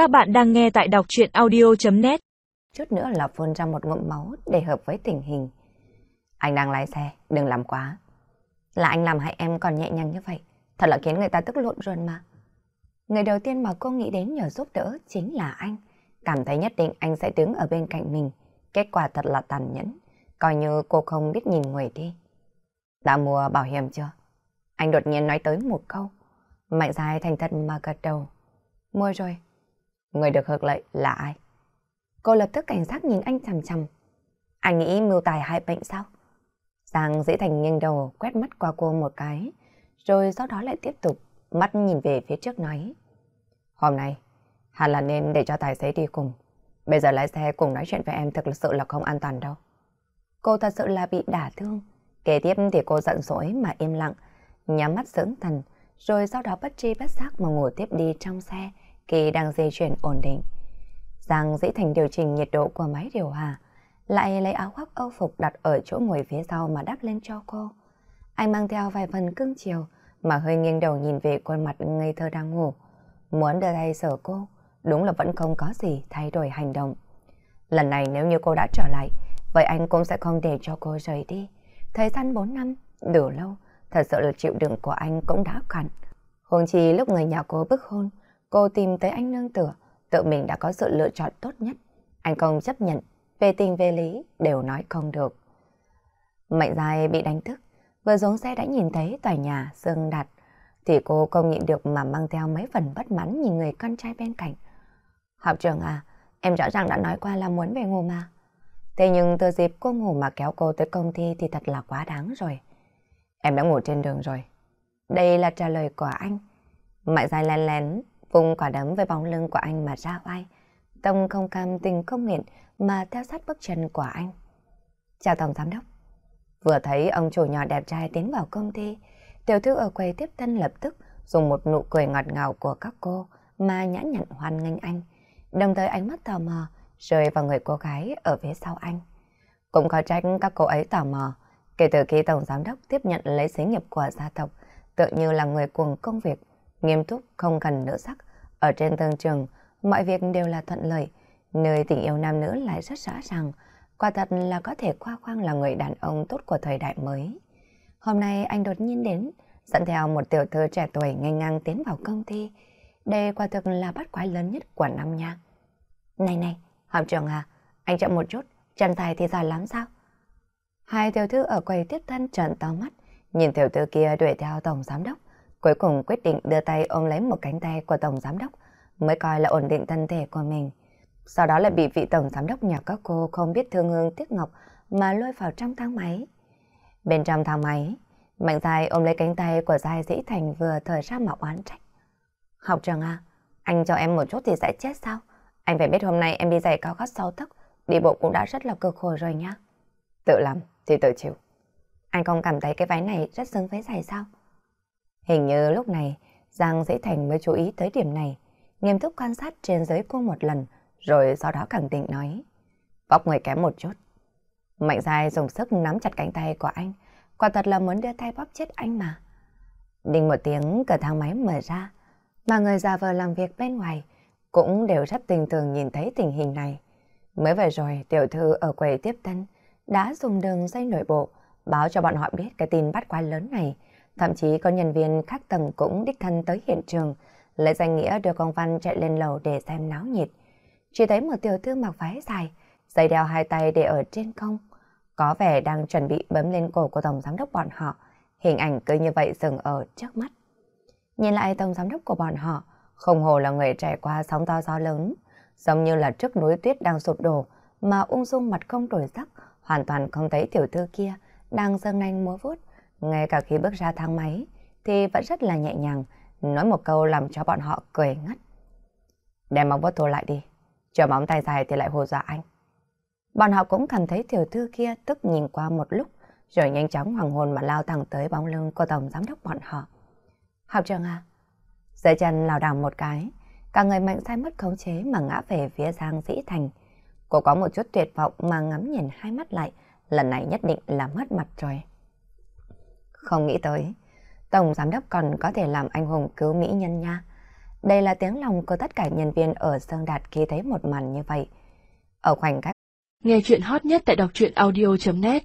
Các bạn đang nghe tại đọc chuyện audio.net Chút nữa là phun ra một ngụm máu để hợp với tình hình. Anh đang lái xe, đừng làm quá. Là anh làm hại em còn nhẹ nhàng như vậy, thật là khiến người ta tức lộn rồi mà. Người đầu tiên mà cô nghĩ đến nhờ giúp đỡ chính là anh. Cảm thấy nhất định anh sẽ đứng ở bên cạnh mình. Kết quả thật là tàn nhẫn, coi như cô không biết nhìn người đi. Đã mua bảo hiểm chưa? Anh đột nhiên nói tới một câu. Mạnh dài thành thật mà gật đầu. Mua rồi. Người được hưởng lợi là ai? Cô lập tức cảnh giác nhìn anh chằm chằm. Anh nghĩ mưu tài hại bệnh sao? Giang dễ thành nghiêng đầu quét mắt qua cô một cái, rồi sau đó lại tiếp tục mắt nhìn về phía trước nói. Hôm nay, hẳn là nên để cho tài xế đi cùng. Bây giờ lái xe cùng nói chuyện với em thực sự là không an toàn đâu. Cô thật sự là bị đả thương. Kế tiếp thì cô giận dỗi mà im lặng, nhắm mắt dưỡng thần, rồi sau đó bất tri bất giác mà ngủ tiếp đi trong xe khi đang di chuyển ổn định. Giang dĩ thành điều chỉnh nhiệt độ của máy điều hòa, lại lấy áo khoác âu phục đặt ở chỗ ngồi phía sau mà đắp lên cho cô. Anh mang theo vài phần cưng chiều mà hơi nghiêng đầu nhìn về khuôn mặt ngây thơ đang ngủ. Muốn đưa tay sở cô, đúng là vẫn không có gì thay đổi hành động. Lần này nếu như cô đã trở lại, vậy anh cũng sẽ không để cho cô rời đi. Thời gian 4 năm, đủ lâu, thật sự là chịu đựng của anh cũng đã cạn. Huống chi lúc người nhà cô bức hôn, cô tìm tới anh nương tựa, tự mình đã có sự lựa chọn tốt nhất. Anh không chấp nhận, về tình về lý đều nói không được. Mạnh dài bị đánh thức, vừa xuống xe đã nhìn thấy tòa nhà Dương Đạt, thì cô không nhịn được mà mang theo mấy phần bất mãn nhìn người con trai bên cạnh. Học trường à, em rõ ràng đã nói qua là muốn về ngủ mà. Thế nhưng từ dịp cô ngủ mà kéo cô tới công ty thì thật là quá đáng rồi. Em đã ngủ trên đường rồi. Đây là trả lời của anh. Mạnh dài lén lén, vùng quả đấm với bóng lưng của anh mà ra oai. Tông không cam tình không nguyện mà theo sát bước chân của anh. Chào Tổng Giám Đốc. Vừa thấy ông chủ nhỏ đẹp trai tiến vào công ty, tiểu thư ở quầy tiếp tân lập tức dùng một nụ cười ngọt ngào của các cô mà nhãn nhận hoan nghênh anh. Đồng thời ánh mắt tò mò rơi vào người cô gái ở phía sau anh. Cũng khó trách các cô ấy tò mò. Kể từ khi Tổng Giám Đốc tiếp nhận lấy xí nghiệp của gia tộc, tự như là người cuồng công việc, nghiêm túc, không cần nữ sắc. Ở trên thương trường, mọi việc đều là thuận lợi, nơi tình yêu nam nữ lại rất rõ ràng. Quả thật là có thể khoa khoang là người đàn ông tốt của thời đại mới. Hôm nay anh đột nhiên đến, dẫn theo một tiểu thư trẻ tuổi ngang ngang tiến vào công ty. Đây quả thực là bắt quái lớn nhất của năm nha. Này này, học trưởng à, anh chậm một chút, chân tài thì giỏi lắm sao? Hai tiểu thư ở quầy tiếp thân trợn to mắt, nhìn tiểu thư kia đuổi theo tổng giám đốc, cuối cùng quyết định đưa tay ôm lấy một cánh tay của tổng giám đốc, mới coi là ổn định thân thể của mình. Sau đó lại bị vị tổng giám đốc nhà các cô không biết thương hương tiếc ngọc mà lôi vào trong thang máy. Bên trong thang máy, Mạnh dài ôm lấy cánh tay của Giai Dĩ Thành vừa thời ra mà oán trách. Học trường à, anh cho em một chút thì sẽ chết sao? Anh phải biết hôm nay em đi giày cao gót sáu tấc, đi bộ cũng đã rất là cực khổ rồi nhá. Tự làm thì tự chịu. Anh không cảm thấy cái váy này rất xứng với giày sao? Hình như lúc này Giang Dĩ Thành mới chú ý tới điểm này, nghiêm túc quan sát trên dưới cô một lần, rồi sau đó khẳng định nói. Vóc người kém một chút. Mạnh dài dùng sức nắm chặt cánh tay của anh, quả thật là muốn đưa tay bóp chết anh mà. Đinh một tiếng cửa thang máy mở ra, mà người già vờ làm việc bên ngoài cũng đều rất tình thường nhìn thấy tình hình này. Mới vừa rồi, tiểu thư ở quầy tiếp tân đã dùng đường dây nội bộ báo cho bọn họ biết cái tin bắt quái lớn này. Thậm chí có nhân viên khác tầng cũng đích thân tới hiện trường, lấy danh nghĩa đưa công văn chạy lên lầu để xem náo nhiệt. Chỉ thấy một tiểu thư mặc váy dài, dây đeo hai tay để ở trên không. Có vẻ đang chuẩn bị bấm lên cổ của tổng giám đốc bọn họ. Hình ảnh cứ như vậy dừng ở trước mắt. Nhìn lại tổng giám đốc của bọn họ, không hồ là người trải qua sóng to gió lớn, giống như là trước núi tuyết đang sụp đổ, mà ung dung mặt không đổi sắc, hoàn toàn không thấy tiểu thư kia đang dâng nanh múa vuốt. Ngay cả khi bước ra thang máy, thì vẫn rất là nhẹ nhàng, nói một câu làm cho bọn họ cười ngất. Đem móng vuốt thô lại đi, chờ móng tay dài thì lại hồ dọa anh. Bọn họ cũng cảm thấy tiểu thư kia tức nhìn qua một lúc, rồi nhanh chóng hoàng hồn mà lao thẳng tới bóng lưng của tổng giám đốc bọn họ. Học trường à? Dưới chân lào đảo một cái, cả người mạnh sai mất khống chế mà ngã về phía Giang Dĩ Thành. Cô có một chút tuyệt vọng mà ngắm nhìn hai mắt lại, lần này nhất định là mất mặt rồi. Không nghĩ tới, Tổng Giám đốc còn có thể làm anh hùng cứu mỹ nhân nha. Đây là tiếng lòng của tất cả nhân viên ở Sơn Đạt khi thấy một màn như vậy. Ở khoảnh khắc Nghe chuyện hot nhất tại đọc truyện audio.net